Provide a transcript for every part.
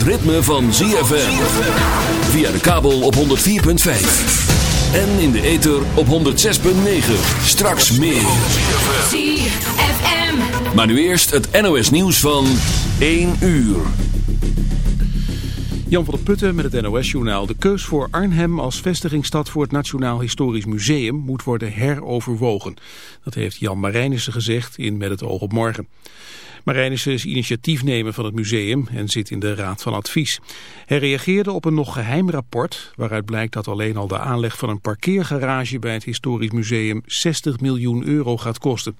het ritme van ZFM. Via de kabel op 104.5. En in de ether op 106.9. Straks meer. ZFM. Maar nu eerst het NOS nieuws van 1 uur. Jan van der Putten met het NOS-journaal. De keus voor Arnhem als vestigingsstad voor het Nationaal Historisch Museum moet worden heroverwogen. Dat heeft Jan Marijnissen gezegd in Met het oog op morgen. Marijnissen is initiatiefnemer van het museum en zit in de Raad van Advies. Hij reageerde op een nog geheim rapport waaruit blijkt dat alleen al de aanleg van een parkeergarage bij het Historisch Museum 60 miljoen euro gaat kosten.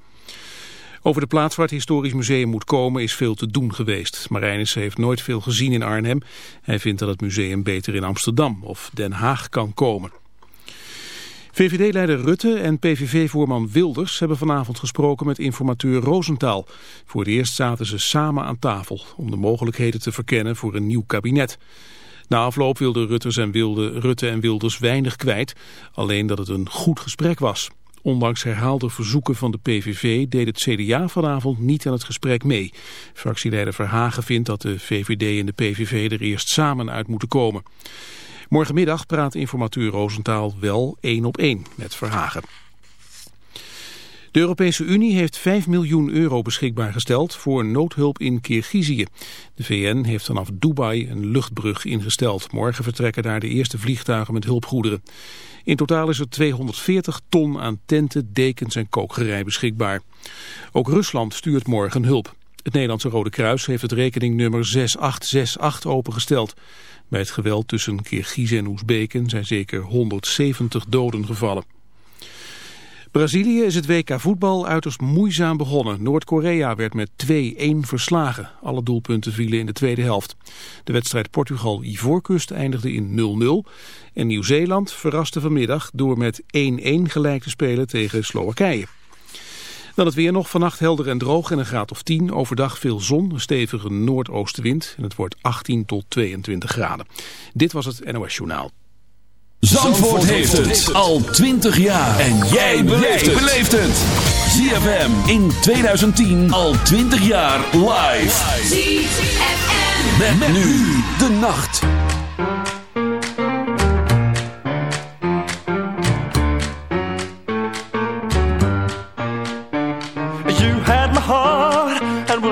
Over de plaats waar het Historisch Museum moet komen is veel te doen geweest. Marijnissen heeft nooit veel gezien in Arnhem. Hij vindt dat het museum beter in Amsterdam of Den Haag kan komen. VVD-leider Rutte en PVV-voorman Wilders hebben vanavond gesproken met informateur Roosentaal. Voor het eerst zaten ze samen aan tafel om de mogelijkheden te verkennen voor een nieuw kabinet. Na afloop wilden Rutte en, Wilde, Rutte en Wilders weinig kwijt, alleen dat het een goed gesprek was. Ondanks herhaalde verzoeken van de PVV deed het CDA vanavond niet aan het gesprek mee. Fractieleider Verhagen vindt dat de VVD en de PVV er eerst samen uit moeten komen. Morgenmiddag praat informateur Roosentaal wel één op één met Verhagen. De Europese Unie heeft 5 miljoen euro beschikbaar gesteld voor noodhulp in Kirgizië. De VN heeft vanaf Dubai een luchtbrug ingesteld. Morgen vertrekken daar de eerste vliegtuigen met hulpgoederen. In totaal is er 240 ton aan tenten, dekens en kookgerei beschikbaar. Ook Rusland stuurt morgen hulp. Het Nederlandse Rode Kruis heeft het rekeningnummer 6868 opengesteld. Bij het geweld tussen Kirgizen en Oezbeken zijn zeker 170 doden gevallen. Brazilië is het WK voetbal uiterst moeizaam begonnen. Noord-Korea werd met 2-1 verslagen. Alle doelpunten vielen in de tweede helft. De wedstrijd Portugal-Ivoorkust eindigde in 0-0. En Nieuw-Zeeland verraste vanmiddag door met 1-1 gelijk te spelen tegen Slowakije. Dan het weer nog vannacht helder en droog en een graad of 10. Overdag veel zon, een stevige noordoostenwind en het wordt 18 tot 22 graden. Dit was het NOS Journaal. Zandvoort, heeft, het. al 20 jaar. En jij beleeft het. ZFM in 2010 al 20 jaar live. ZFM. met nu de nacht.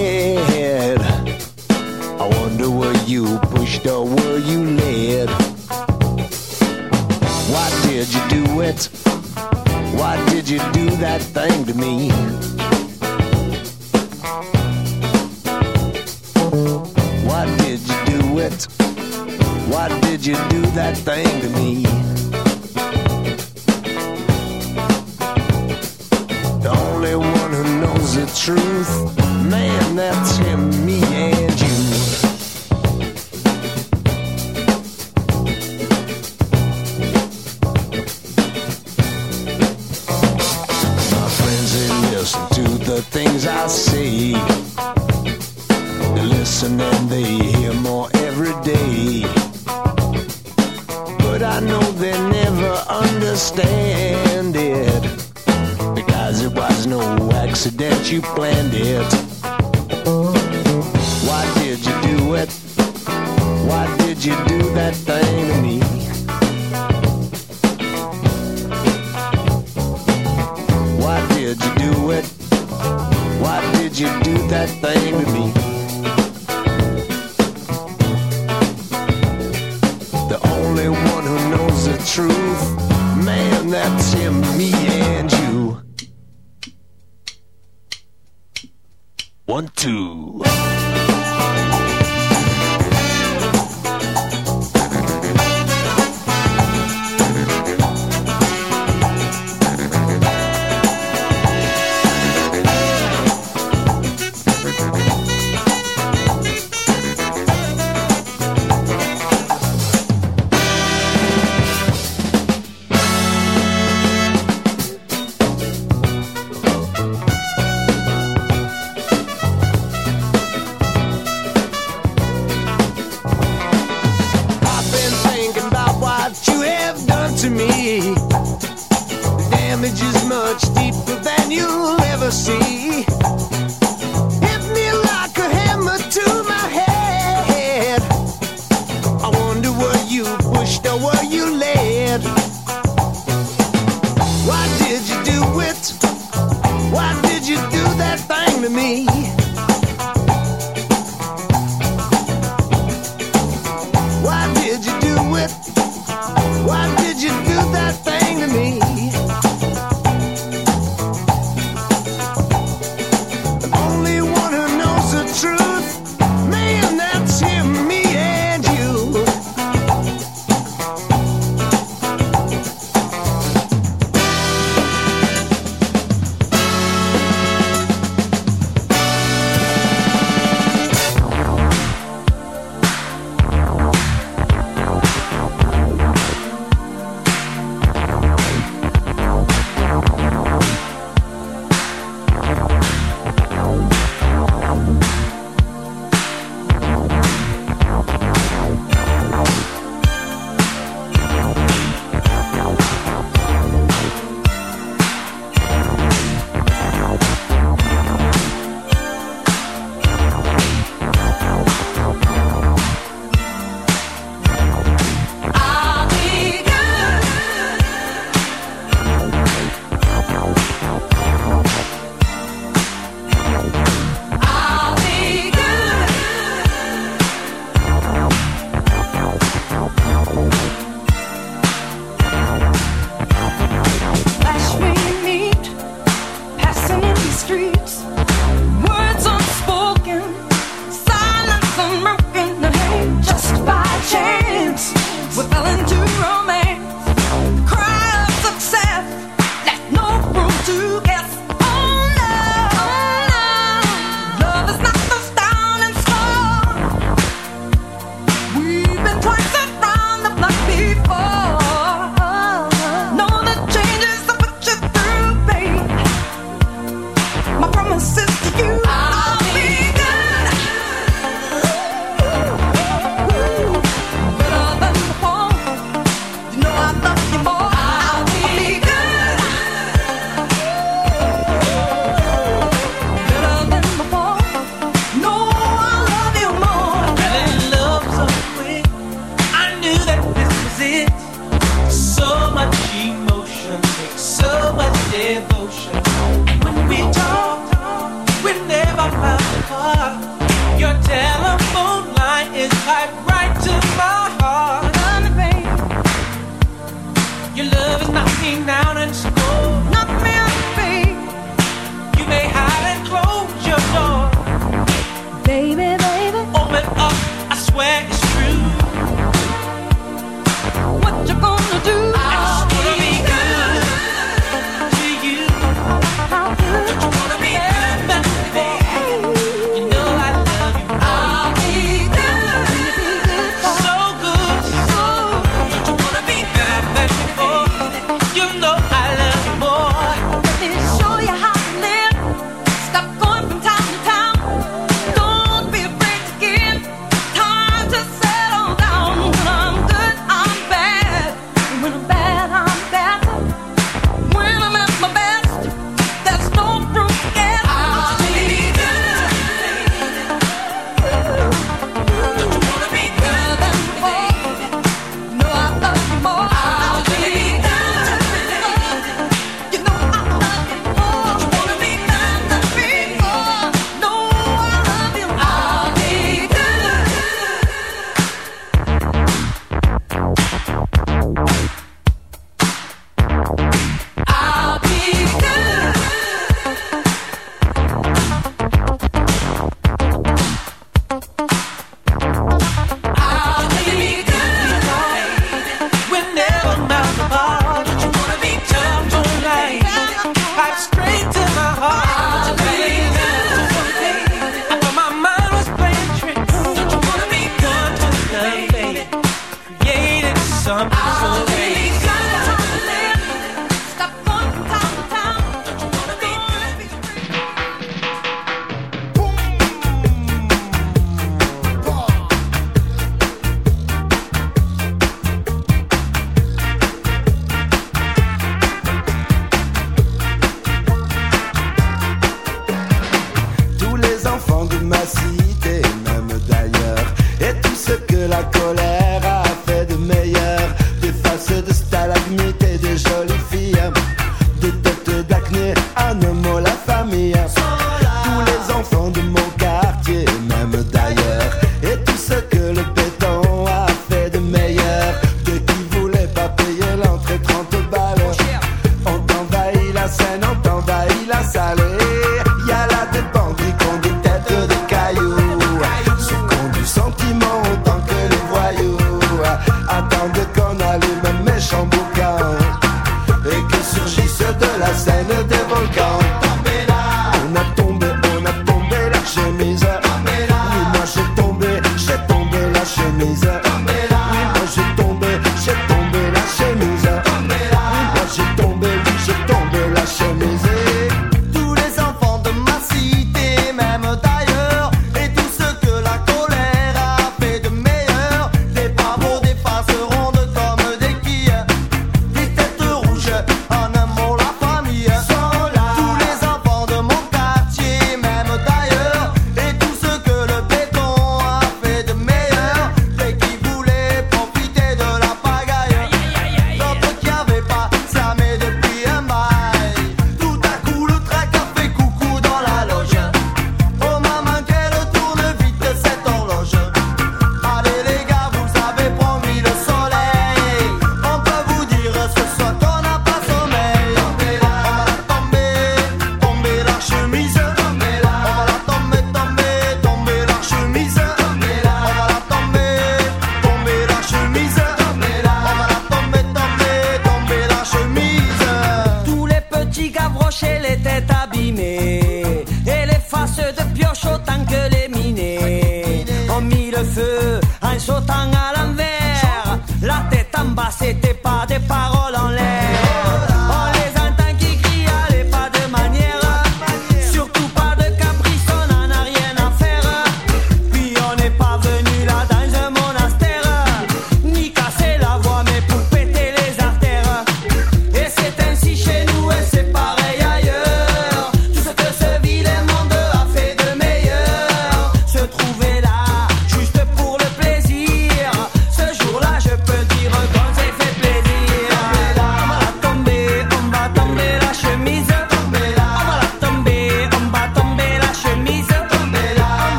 head. I wonder where you pushed or where you led? Why did you do it? Why did you do that thing to me? Why did you do it? Why did you do that thing to me? The only one who knows the truth man, that's him, me and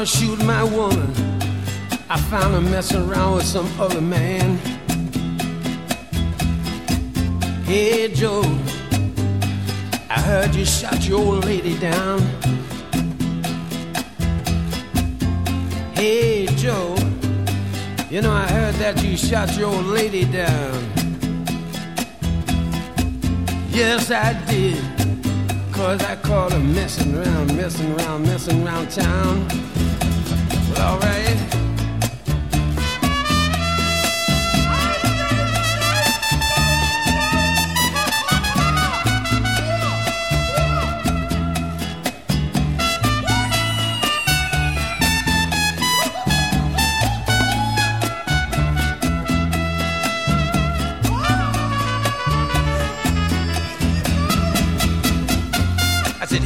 gonna shoot my woman. I found her messing around with some other man. Hey Joe, I heard you shot your old lady down. Hey Joe, you know I heard that you shot your old lady down. Yes, I did. Cause I caught her messing around, messing around, messing around town. Well, alright.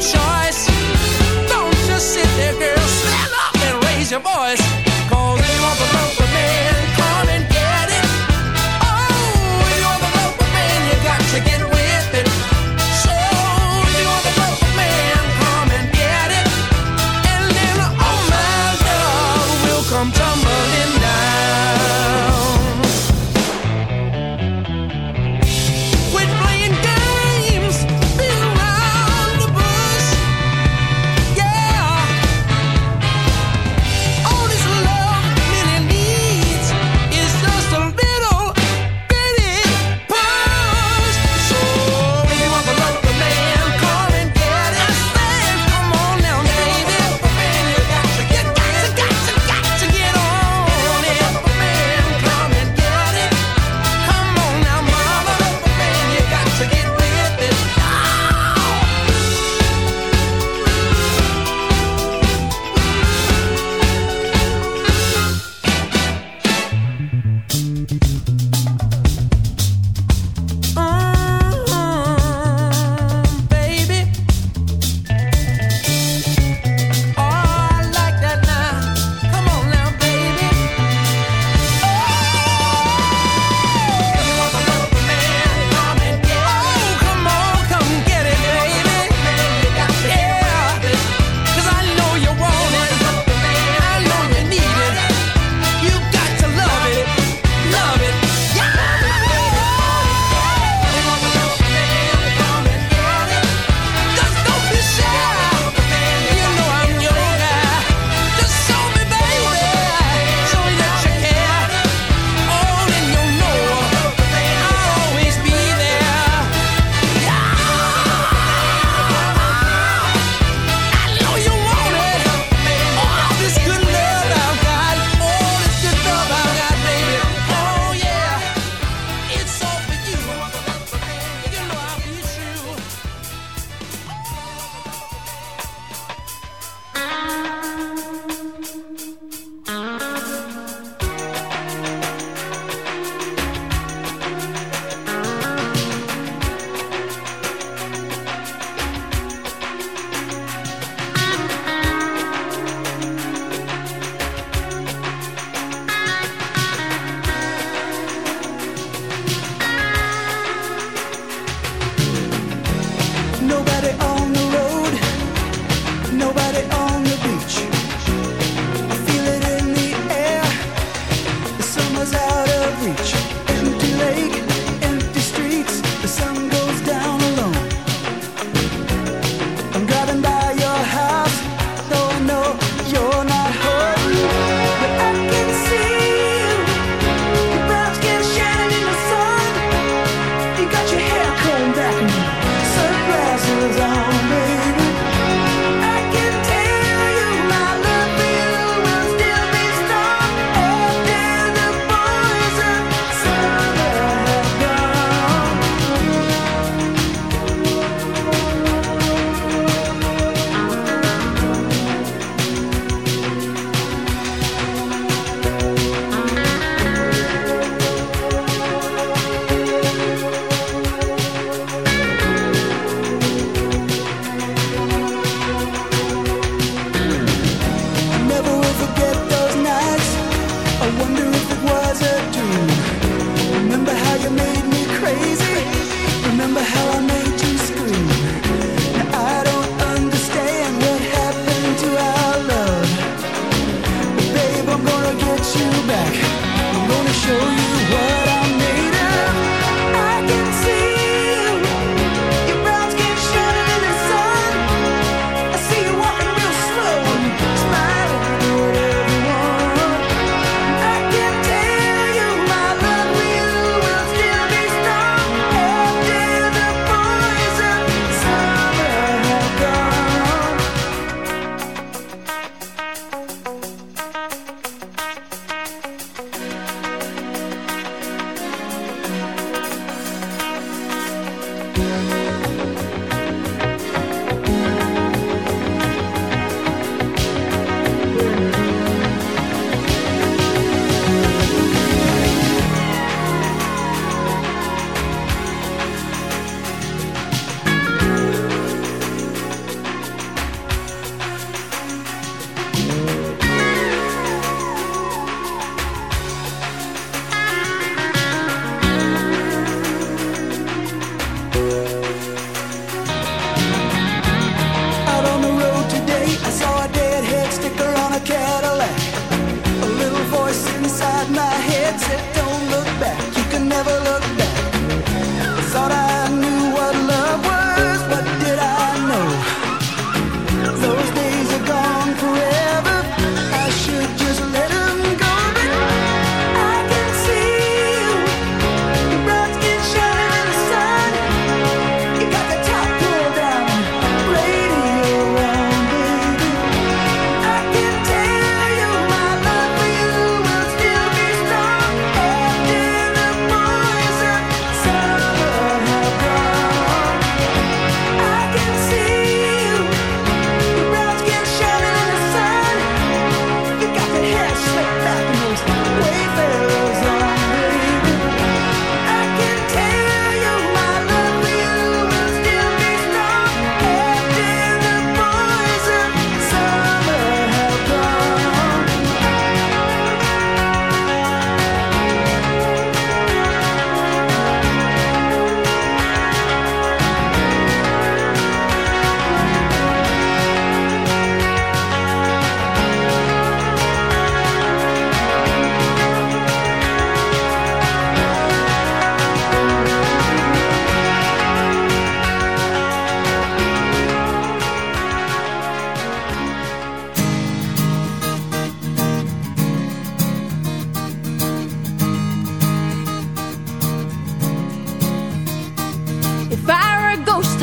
choice.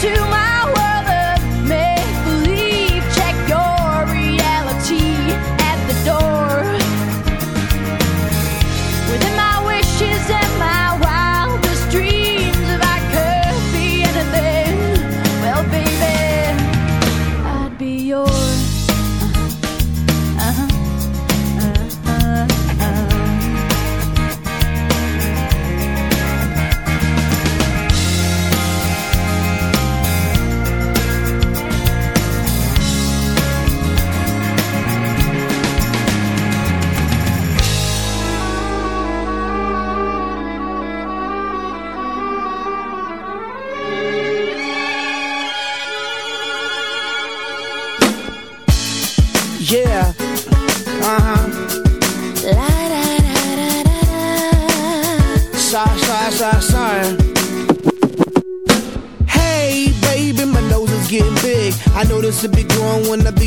to my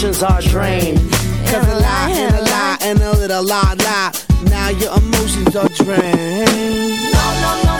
emotions are drained. Cause a lie and a lie and a little lie, lie. Now your emotions are drained. No, no, no,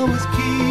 always keep.